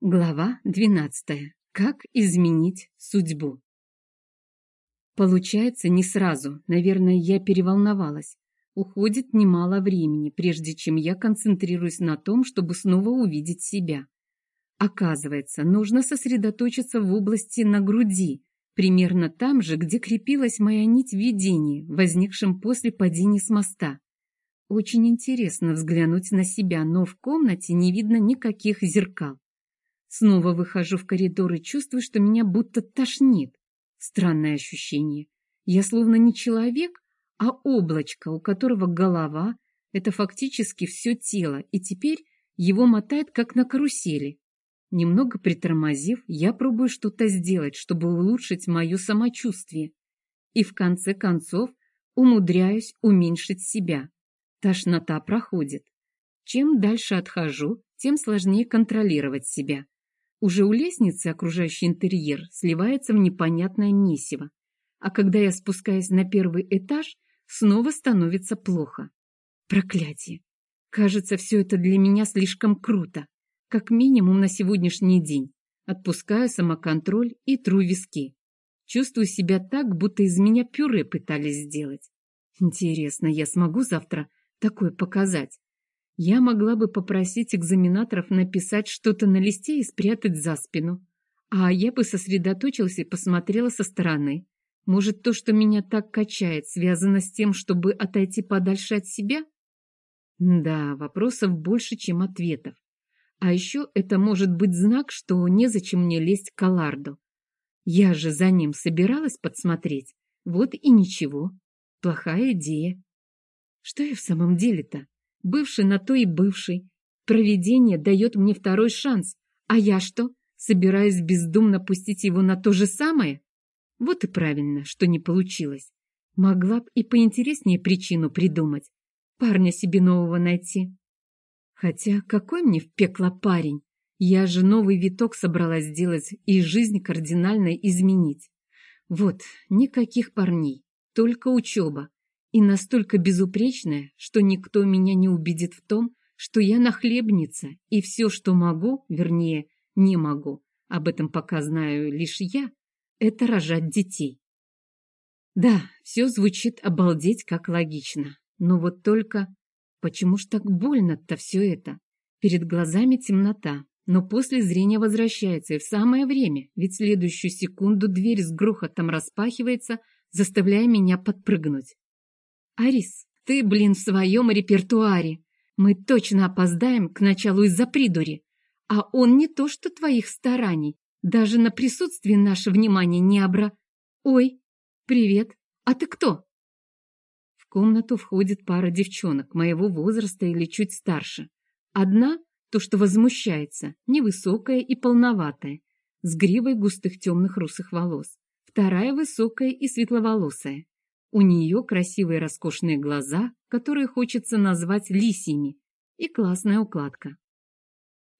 Глава двенадцатая. Как изменить судьбу? Получается, не сразу. Наверное, я переволновалась. Уходит немало времени, прежде чем я концентрируюсь на том, чтобы снова увидеть себя. Оказывается, нужно сосредоточиться в области на груди, примерно там же, где крепилась моя нить видения, возникшем после падения с моста. Очень интересно взглянуть на себя, но в комнате не видно никаких зеркал. Снова выхожу в коридор и чувствую, что меня будто тошнит. Странное ощущение. Я словно не человек, а облачко, у которого голова — это фактически все тело, и теперь его мотает, как на карусели. Немного притормозив, я пробую что-то сделать, чтобы улучшить мое самочувствие. И в конце концов умудряюсь уменьшить себя. Тошнота проходит. Чем дальше отхожу, тем сложнее контролировать себя. Уже у лестницы окружающий интерьер сливается в непонятное месиво, а когда я спускаюсь на первый этаж, снова становится плохо. Проклятие! Кажется, все это для меня слишком круто, как минимум на сегодняшний день. Отпускаю самоконтроль и тру виски. Чувствую себя так, будто из меня пюре пытались сделать. Интересно, я смогу завтра такое показать? Я могла бы попросить экзаменаторов написать что-то на листе и спрятать за спину. А я бы сосредоточилась и посмотрела со стороны. Может, то, что меня так качает, связано с тем, чтобы отойти подальше от себя? Да, вопросов больше, чем ответов. А еще это может быть знак, что незачем мне лезть к Аларду. Я же за ним собиралась подсмотреть. Вот и ничего. Плохая идея. Что я в самом деле-то? Бывший на то и бывший. Провидение дает мне второй шанс. А я что, собираюсь бездумно пустить его на то же самое? Вот и правильно, что не получилось. Могла б и поинтереснее причину придумать. Парня себе нового найти. Хотя какой мне в пекло парень? Я же новый виток собралась сделать и жизнь кардинально изменить. Вот, никаких парней, только учеба и настолько безупречная, что никто меня не убедит в том, что я нахлебница, и все, что могу, вернее, не могу, об этом пока знаю лишь я, это рожать детей. Да, все звучит обалдеть как логично, но вот только почему ж так больно-то все это? Перед глазами темнота, но после зрения возвращается и в самое время, ведь следующую секунду дверь с грохотом распахивается, заставляя меня подпрыгнуть. «Арис, ты, блин, в своем репертуаре. Мы точно опоздаем к началу из-за придури. А он не то что твоих стараний, даже на присутствие наше внимание не обра... Ой, привет, а ты кто?» В комнату входит пара девчонок моего возраста или чуть старше. Одна, то, что возмущается, невысокая и полноватая, с гривой густых темных русых волос. Вторая высокая и светловолосая, у нее красивые роскошные глаза, которые хочется назвать лисьими, и классная укладка.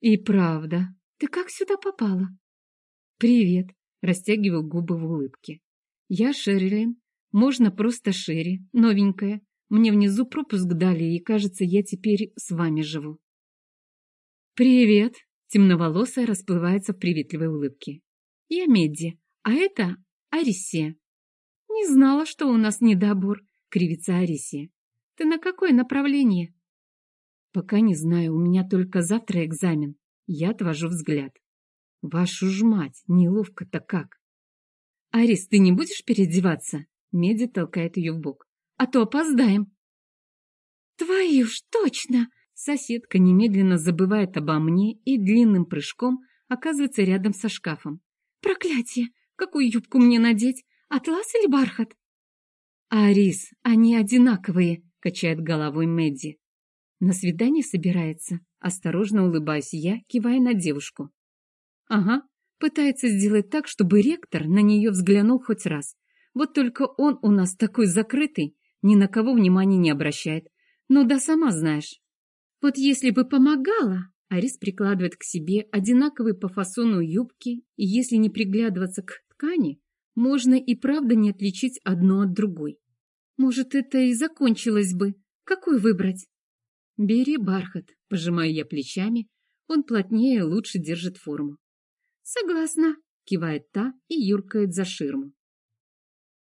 И правда, ты как сюда попала? Привет, растягиваю губы в улыбке. Я Шерилин, можно просто Шерри, новенькая. Мне внизу пропуск дали, и, кажется, я теперь с вами живу. Привет, темноволосая расплывается в приветливой улыбке. Я Медди, а это Арисия. «Не знала, что у нас недобор», — кривится Арисия. «Ты на какое направление?» «Пока не знаю, у меня только завтра экзамен». Я отвожу взгляд. «Вашу ж мать, неловко-то как!» «Арис, ты не будешь переодеваться?» Меди толкает ее в бок. «А то опоздаем!» «Твою ж точно!» Соседка немедленно забывает обо мне и длинным прыжком оказывается рядом со шкафом. «Проклятие! Какую юбку мне надеть? Атлас или бархат? Арис, они одинаковые, качает головой Мэдди. На свидание собирается. Осторожно улыбаюсь я, кивая на девушку. Ага, пытается сделать так, чтобы ректор на нее взглянул хоть раз. Вот только он у нас такой закрытый, ни на кого внимания не обращает. Ну да сама знаешь. Вот если бы помогала, Арис прикладывает к себе одинаковые по фасону юбки, и если не приглядываться к ткани, можно и правда не отличить одно от другой. Может, это и закончилось бы. Какой выбрать? Бери бархат, пожимаю я плечами. Он плотнее лучше держит форму. Согласна, кивает та и юркает за ширму.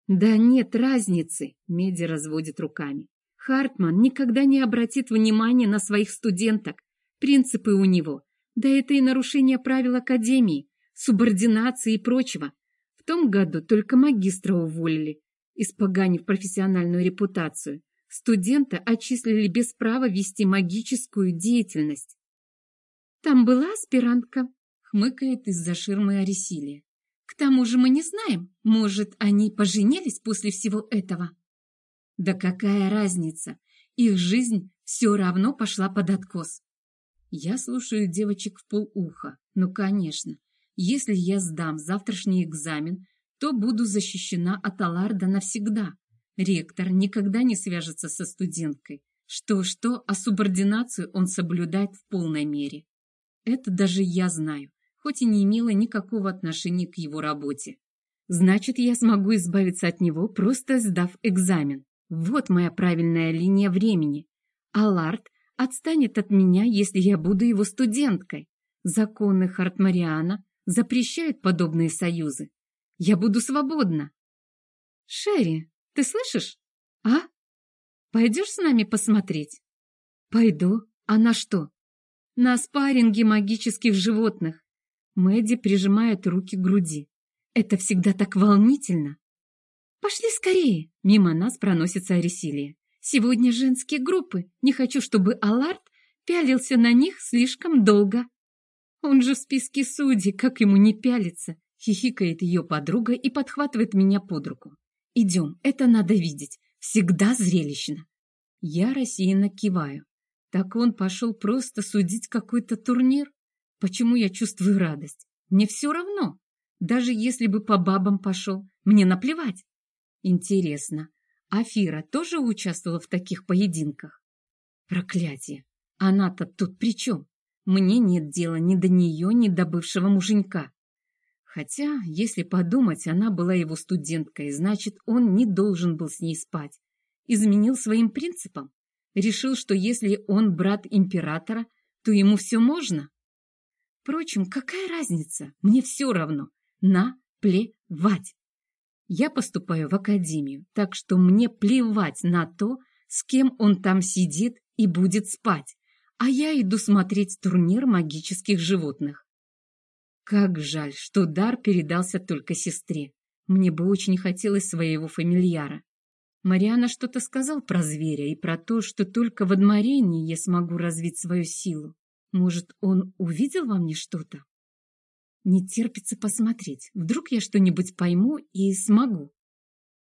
Да нет разницы, Меди разводит руками. Хартман никогда не обратит внимания на своих студенток. Принципы у него. Да это и нарушение правил Академии, субординации и прочего. Том году только магистра уволили, испоганив профессиональную репутацию. Студента отчислили без права вести магическую деятельность. Там была аспирантка, хмыкает из-за ширмы Аресилия. К тому же мы не знаем, может, они поженились после всего этого. Да какая разница? Их жизнь все равно пошла под откос. Я слушаю девочек в полуха. Ну, конечно, если я сдам завтрашний экзамен, то буду защищена от Аларда навсегда. Ректор никогда не свяжется со студенткой. Что-что, а субординацию он соблюдает в полной мере. Это даже я знаю хоть и не имела никакого отношения к его работе. Значит, я смогу избавиться от него, просто сдав экзамен. Вот моя правильная линия времени. Аларт отстанет от меня, если я буду его студенткой. Законы Хартмариана запрещают подобные союзы. Я буду свободна. Шерри, ты слышишь? А? Пойдешь с нами посмотреть? Пойду. А на что? На спарринги магических животных. Мэдди прижимает руки к груди. Это всегда так волнительно. Пошли скорее. Мимо нас проносится Аресилия. Сегодня женские группы. Не хочу, чтобы Аларт пялился на них слишком долго. Он же в списке судей, как ему не пялиться. Хихикает ее подруга и подхватывает меня под руку. Идем, это надо видеть. Всегда зрелищно. Я рассеянно киваю. Так он пошел просто судить какой-то турнир? Почему я чувствую радость? Мне все равно. Даже если бы по бабам пошел, мне наплевать. Интересно, Афира тоже участвовала в таких поединках? Проклятие! Она-то тут при чем? Мне нет дела ни до нее, ни до бывшего муженька. Хотя, если подумать, она была его студенткой, значит, он не должен был с ней спать. Изменил своим принципам. Решил, что если он брат императора, то ему все можно. Впрочем, какая разница? Мне все равно. Наплевать. Я поступаю в академию, так что мне плевать на то, с кем он там сидит и будет спать, а я иду смотреть турнир магических животных. Как жаль, что дар передался только сестре. Мне бы очень хотелось своего фамильяра. Мариана что-то сказал про зверя и про то, что только в Адмарении я смогу развить свою силу. Может, он увидел во мне что-то? Не терпится посмотреть. Вдруг я что-нибудь пойму и смогу.